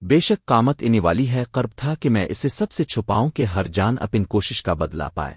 بے شک قامت انی والی ہے، قرب تھا کہ میں اسے سب سے چھپاؤں کہ ہر جان اپن کوشش کا بدلا پائے۔